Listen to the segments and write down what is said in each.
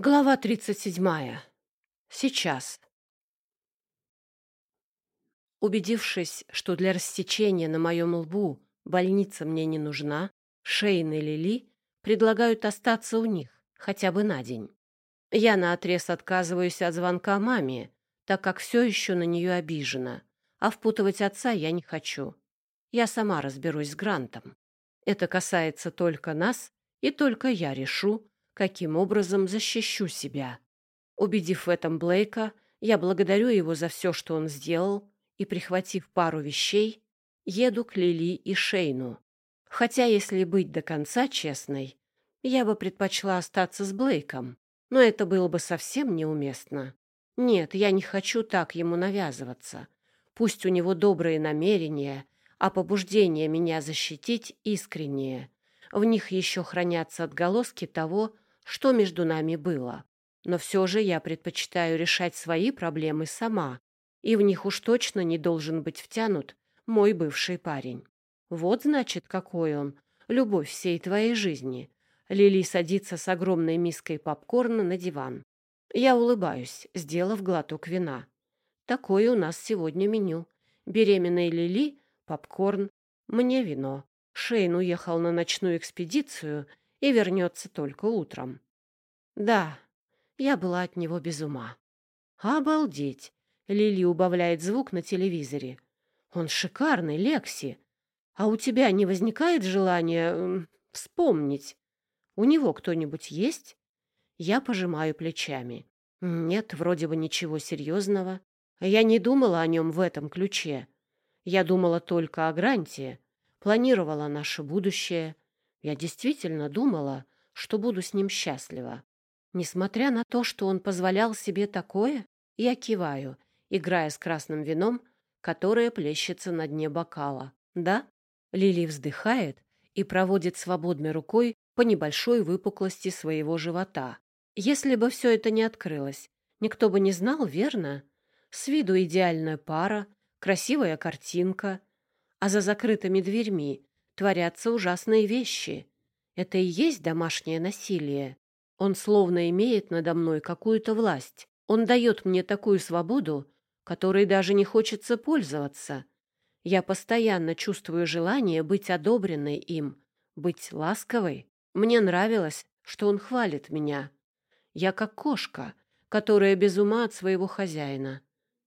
Глава 37. Сейчас. Убедившись, что для рассечения на моем лбу больница мне не нужна, Шейн и Лили предлагают остаться у них хотя бы на день. Я наотрез отказываюсь от звонка маме, так как все еще на нее обижена, а впутывать отца я не хочу. Я сама разберусь с Грантом. Это касается только нас, и только я решу, каким образом защищу себя. Убедив в этом Блейка, я благодарю его за все, что он сделал, и, прихватив пару вещей, еду к Лили и Шейну. Хотя, если быть до конца честной, я бы предпочла остаться с Блейком, но это было бы совсем неуместно. Нет, я не хочу так ему навязываться. Пусть у него добрые намерения, а побуждение меня защитить искреннее. В них еще хранятся отголоски того, что между нами было. Но все же я предпочитаю решать свои проблемы сама, и в них уж точно не должен быть втянут мой бывший парень. Вот, значит, какой он, любовь всей твоей жизни. Лили садится с огромной миской попкорна на диван. Я улыбаюсь, сделав глоток вина. Такое у нас сегодня меню. Беременной Лили — попкорн, мне вино. Шейн уехал на ночную экспедицию и вернется только утром. Да, я была от него без ума. Обалдеть! Лили убавляет звук на телевизоре. Он шикарный, Лекси. А у тебя не возникает желания э, вспомнить? У него кто-нибудь есть? Я пожимаю плечами. Нет, вроде бы ничего серьезного. Я не думала о нем в этом ключе. Я думала только о Гранте, планировала наше будущее. Я действительно думала, что буду с ним счастлива. Несмотря на то, что он позволял себе такое, я киваю, играя с красным вином, которое плещется на дне бокала. Да? Лили вздыхает и проводит свободной рукой по небольшой выпуклости своего живота. Если бы все это не открылось, никто бы не знал, верно? С виду идеальная пара, красивая картинка, а за закрытыми дверьми творятся ужасные вещи. Это и есть домашнее насилие. Он словно имеет надо мной какую-то власть. Он дает мне такую свободу, которой даже не хочется пользоваться. Я постоянно чувствую желание быть одобренной им, быть ласковой. Мне нравилось, что он хвалит меня. Я как кошка, которая без ума от своего хозяина.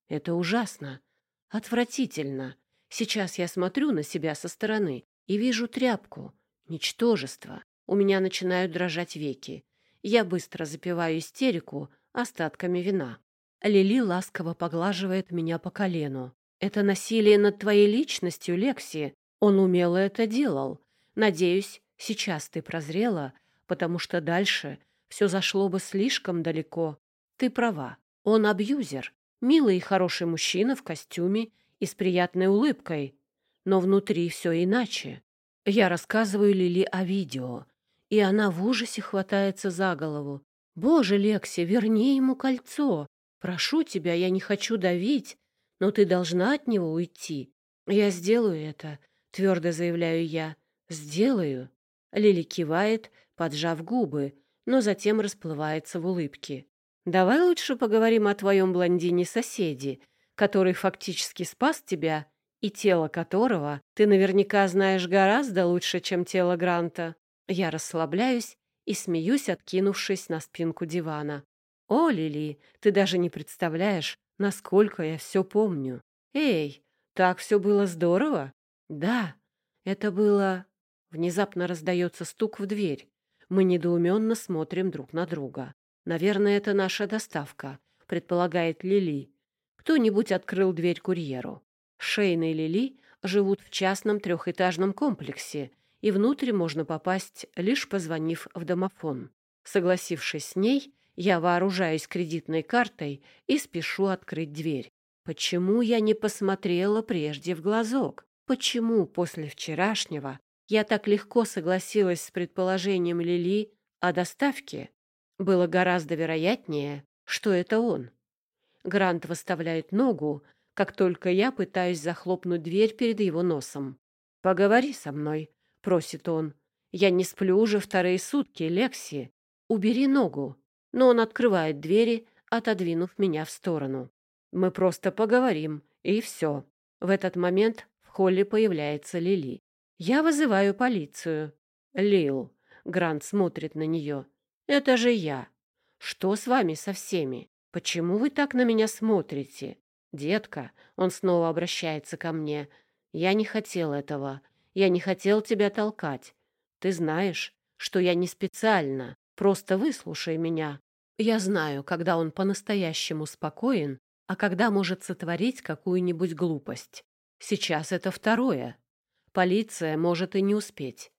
Это ужасно, отвратительно. Сейчас я смотрю на себя со стороны и вижу тряпку, ничтожество. У меня начинают дрожать веки. Я быстро запиваю истерику остатками вина. Лили ласково поглаживает меня по колену. «Это насилие над твоей личностью, Лекси. Он умело это делал. Надеюсь, сейчас ты прозрела, потому что дальше все зашло бы слишком далеко. Ты права. Он абьюзер. Милый и хороший мужчина в костюме и с приятной улыбкой. Но внутри все иначе. Я рассказываю Лили о видео, и она в ужасе хватается за голову. «Боже, Лекси, верни ему кольцо! Прошу тебя, я не хочу давить, но ты должна от него уйти. Я сделаю это», — твердо заявляю я. «Сделаю». Лили кивает, поджав губы, но затем расплывается в улыбке. «Давай лучше поговорим о твоем блондине-соседе, который фактически спас тебя и тело которого ты наверняка знаешь гораздо лучше, чем тело Гранта». Я расслабляюсь и смеюсь, откинувшись на спинку дивана. «О, Лили, ты даже не представляешь, насколько я все помню. Эй, так все было здорово?» «Да, это было...» Внезапно раздается стук в дверь. Мы недоуменно смотрим друг на друга. «Наверное, это наша доставка», — предполагает Лили. Кто-нибудь открыл дверь курьеру. Шейна и Лили живут в частном трехэтажном комплексе, и внутрь можно попасть, лишь позвонив в домофон. Согласившись с ней, я вооружаюсь кредитной картой и спешу открыть дверь. Почему я не посмотрела прежде в глазок? Почему после вчерашнего я так легко согласилась с предположением Лили о доставке? Было гораздо вероятнее, что это он. Грант выставляет ногу, как только я пытаюсь захлопнуть дверь перед его носом. «Поговори со мной», — просит он. «Я не сплю уже вторые сутки, Лекси. Убери ногу». но он открывает двери, отодвинув меня в сторону. Мы просто поговорим, и все. В этот момент в холле появляется Лили. Я вызываю полицию. Лил. Грант смотрит на нее. Это же я. Что с вами со всеми? Почему вы так на меня смотрите? Детка, он снова обращается ко мне. Я не хотел этого. Я не хотел тебя толкать. Ты знаешь, что я не специально. Просто выслушай меня. Я знаю, когда он по-настоящему спокоен, а когда может сотворить какую-нибудь глупость. Сейчас это второе. Полиция может и не успеть.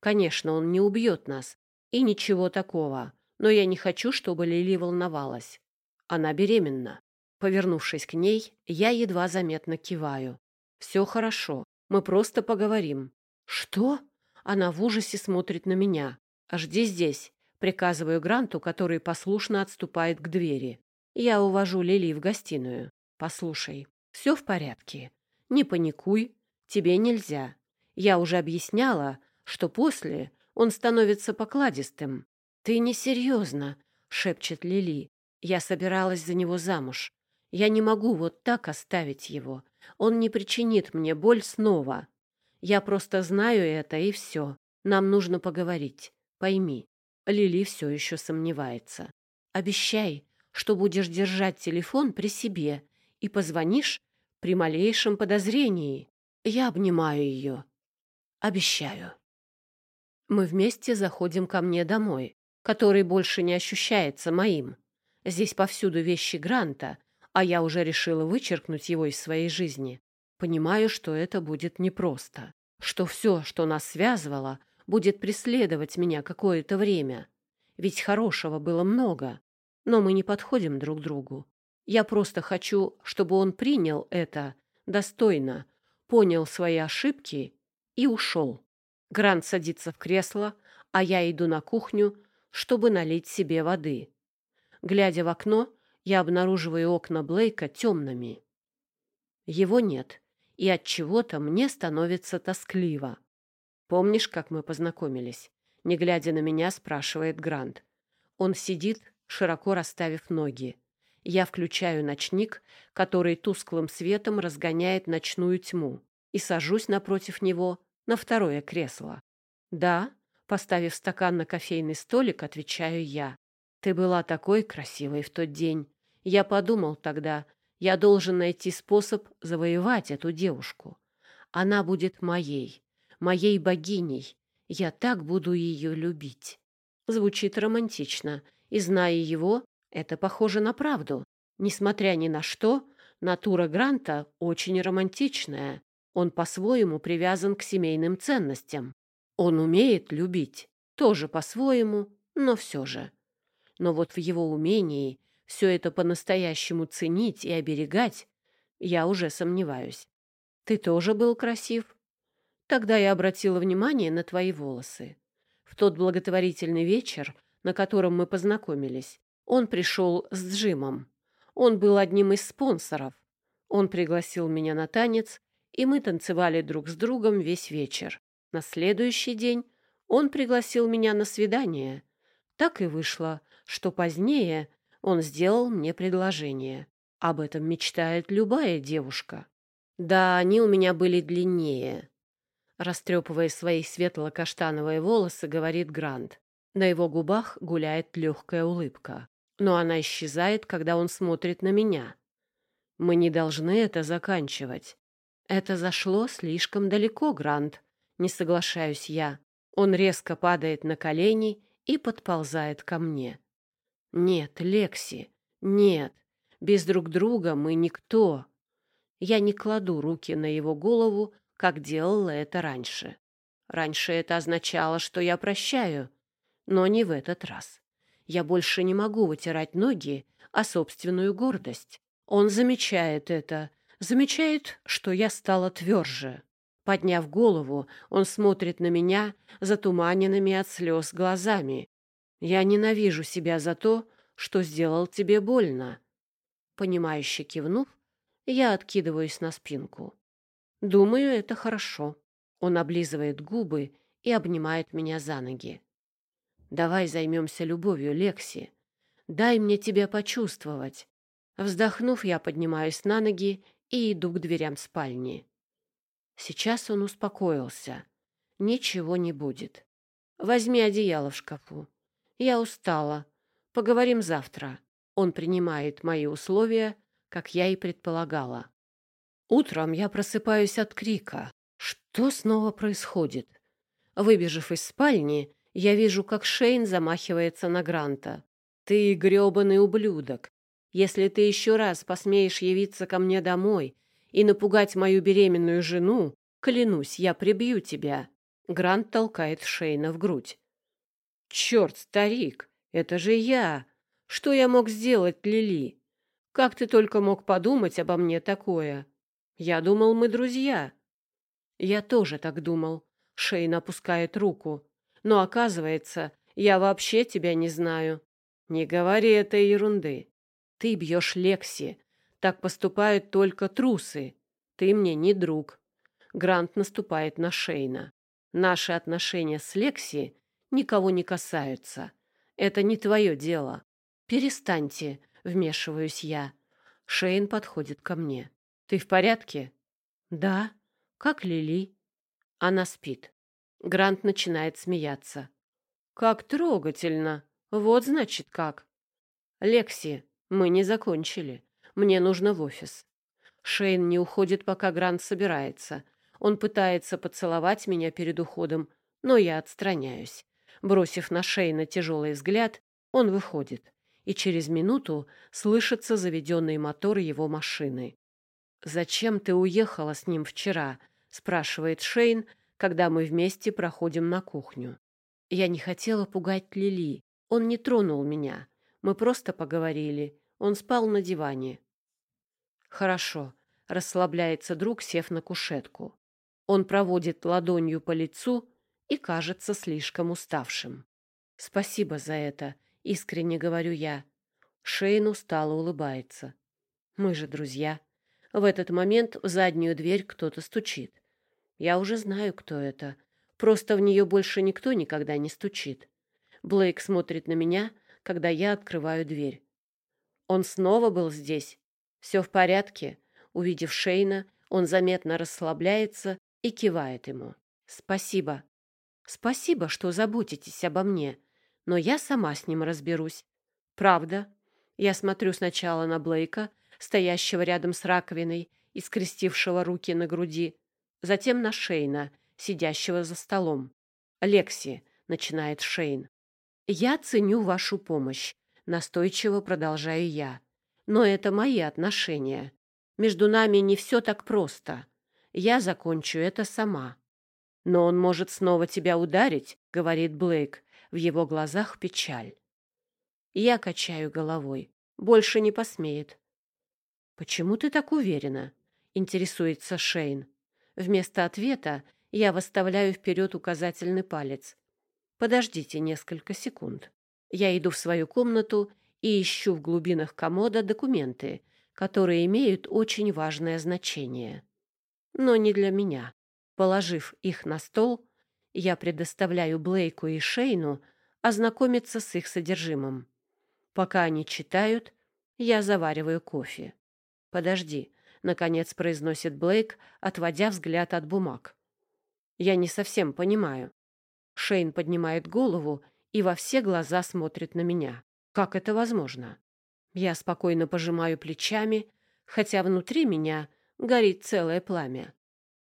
Конечно, он не убьет нас. И ничего такого. Но я не хочу, чтобы Лили волновалась. Она беременна. Повернувшись к ней, я едва заметно киваю. «Все хорошо. Мы просто поговорим». «Что?» Она в ужасе смотрит на меня. «Жди здесь», — приказываю Гранту, который послушно отступает к двери. Я увожу Лили в гостиную. «Послушай, все в порядке. Не паникуй. Тебе нельзя. Я уже объясняла, что после он становится покладистым. Ты несерьезно», — шепчет Лили. «Я собиралась за него замуж. Я не могу вот так оставить его. Он не причинит мне боль снова. Я просто знаю это, и все. Нам нужно поговорить. Пойми». Лили все еще сомневается. «Обещай, что будешь держать телефон при себе и позвонишь при малейшем подозрении. Я обнимаю ее. Обещаю». Мы вместе заходим ко мне домой, который больше не ощущается моим. Здесь повсюду вещи Гранта, а я уже решила вычеркнуть его из своей жизни. Понимаю, что это будет непросто, что все, что нас связывало, будет преследовать меня какое-то время. Ведь хорошего было много, но мы не подходим друг другу. Я просто хочу, чтобы он принял это достойно, понял свои ошибки и ушел. Грант садится в кресло, а я иду на кухню, чтобы налить себе воды. Глядя в окно, я обнаруживаю окна Блейка темными. Его нет, и от чего-то мне становится тоскливо. Помнишь, как мы познакомились? Не глядя на меня, спрашивает Грант. Он сидит, широко расставив ноги. Я включаю ночник, который тусклым светом разгоняет ночную тьму, и сажусь напротив него на второе кресло. «Да», — поставив стакан на кофейный столик, отвечаю я. «Ты была такой красивой в тот день. Я подумал тогда, я должен найти способ завоевать эту девушку. Она будет моей, моей богиней. Я так буду ее любить. Звучит романтично, и, зная его, это похоже на правду. Несмотря ни на что, натура Гранта очень романтичная. Он по-своему привязан к семейным ценностям. Он умеет любить, тоже по-своему, но все же. Но вот в его умении все это по-настоящему ценить и оберегать, я уже сомневаюсь. Ты тоже был красив? Тогда я обратила внимание на твои волосы. В тот благотворительный вечер, на котором мы познакомились, он пришел с Джимом. Он был одним из спонсоров. Он пригласил меня на танец, и мы танцевали друг с другом весь вечер. На следующий день он пригласил меня на свидание. Так и вышло, что позднее он сделал мне предложение. Об этом мечтает любая девушка. Да, они у меня были длиннее. Растрепывая свои светло-каштановые волосы, говорит Грант. На его губах гуляет легкая улыбка. Но она исчезает, когда он смотрит на меня. Мы не должны это заканчивать. Это зашло слишком далеко, Грант. Не соглашаюсь я. Он резко падает на колени и подползает ко мне. Нет, Лекси, нет. Без друг друга мы никто. Я не кладу руки на его голову, как делала это раньше. Раньше это означало, что я прощаю, но не в этот раз. Я больше не могу вытирать ноги о собственную гордость. Он замечает это, замечает, что я стала тверже. Подняв голову, он смотрит на меня затуманенными от слез глазами. Я ненавижу себя за то, что сделал тебе больно. Понимающе кивнув, я откидываюсь на спинку. Думаю, это хорошо. Он облизывает губы и обнимает меня за ноги. Давай займемся любовью, Лекси. Дай мне тебя почувствовать. Вздохнув, я поднимаюсь на ноги и иду к дверям спальни. Сейчас он успокоился. Ничего не будет. Возьми одеяло в шкафу. Я устала. Поговорим завтра. Он принимает мои условия, как я и предполагала. Утром я просыпаюсь от крика. Что снова происходит? Выбежав из спальни, я вижу, как Шейн замахивается на Гранта. «Ты грёбаный ублюдок! Если ты еще раз посмеешь явиться ко мне домой и напугать мою беременную жену, клянусь, я прибью тебя!» Грант толкает Шейна в грудь. «Черт, старик, это же я! Что я мог сделать, Лили? Как ты только мог подумать обо мне такое? Я думал, мы друзья». «Я тоже так думал», — Шейн опускает руку. «Но оказывается, я вообще тебя не знаю». «Не говори этой ерунды. Ты бьешь Лекси. Так поступают только трусы. Ты мне не друг». Грант наступает на Шейна. Наши отношения с Лекси никого не касаются. Это не твое дело. Перестаньте, вмешиваюсь я. Шейн подходит ко мне. Ты в порядке? Да. Как Лили? Она спит. Грант начинает смеяться. Как трогательно. Вот значит как. Лекси, мы не закончили. Мне нужно в офис. Шейн не уходит, пока Грант собирается. Он пытается поцеловать меня перед уходом, но я отстраняюсь. Бросив на Шейна тяжелый взгляд, он выходит, и через минуту слышится заведенный мотор его машины. «Зачем ты уехала с ним вчера?» — спрашивает Шейн, когда мы вместе проходим на кухню. Я не хотела пугать Лили. Он не тронул меня. Мы просто поговорили. Он спал на диване. «Хорошо», — расслабляется друг, сев на кушетку. Он проводит ладонью по лицу и кажется слишком уставшим. «Спасибо за это», — искренне говорю я. Шейн устало улыбается. «Мы же друзья». В этот момент в заднюю дверь кто-то стучит. Я уже знаю, кто это. Просто в нее больше никто никогда не стучит. Блейк смотрит на меня, когда я открываю дверь. Он снова был здесь. Все в порядке. Увидев Шейна, он заметно расслабляется и кивает ему. «Спасибо. Спасибо, что заботитесь обо мне, но я сама с ним разберусь. Правда?» Я смотрю сначала на Блейка, стоящего рядом с раковиной и скрестившего руки на груди, затем на Шейна, сидящего за столом. «Лекси», — начинает Шейн, — «я ценю вашу помощь», — настойчиво продолжаю я. «Но это мои отношения. Между нами не все так просто. Я закончу это сама. Но он может снова тебя ударить, говорит Блейк. В его глазах печаль. Я качаю головой. Больше не посмеет. Почему ты так уверена? интересуется Шейн. Вместо ответа я выставляю вперед указательный палец. Подождите несколько секунд. Я иду в свою комнату и ищу в глубинах комода документы, которые имеют очень важное значение но не для меня. Положив их на стол, я предоставляю Блейку и Шейну ознакомиться с их содержимым. Пока они читают, я завариваю кофе. «Подожди», — наконец произносит Блейк, отводя взгляд от бумаг. «Я не совсем понимаю». Шейн поднимает голову и во все глаза смотрит на меня. «Как это возможно?» Я спокойно пожимаю плечами, хотя внутри меня горит целое пламя.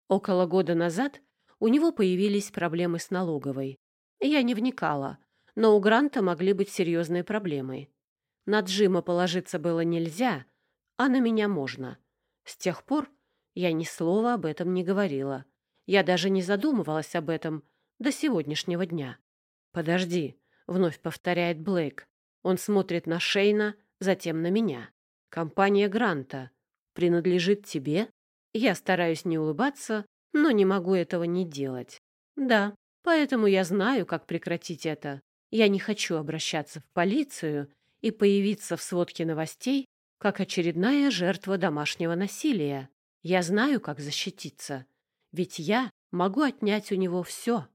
Около года назад у него появились проблемы с налоговой. Я не вникала, но у Гранта могли быть серьезные проблемы. На Джима положиться было нельзя, а на меня можно. С тех пор я ни слова об этом не говорила. Я даже не задумывалась об этом до сегодняшнего дня. «Подожди», — вновь повторяет Блейк. Он смотрит на Шейна, затем на меня. «Компания Гранта принадлежит тебе? Я стараюсь не улыбаться, но не могу этого не делать. Да, поэтому я знаю, как прекратить это. Я не хочу обращаться в полицию и появиться в сводке новостей как очередная жертва домашнего насилия. Я знаю, как защититься, ведь я могу отнять у него все.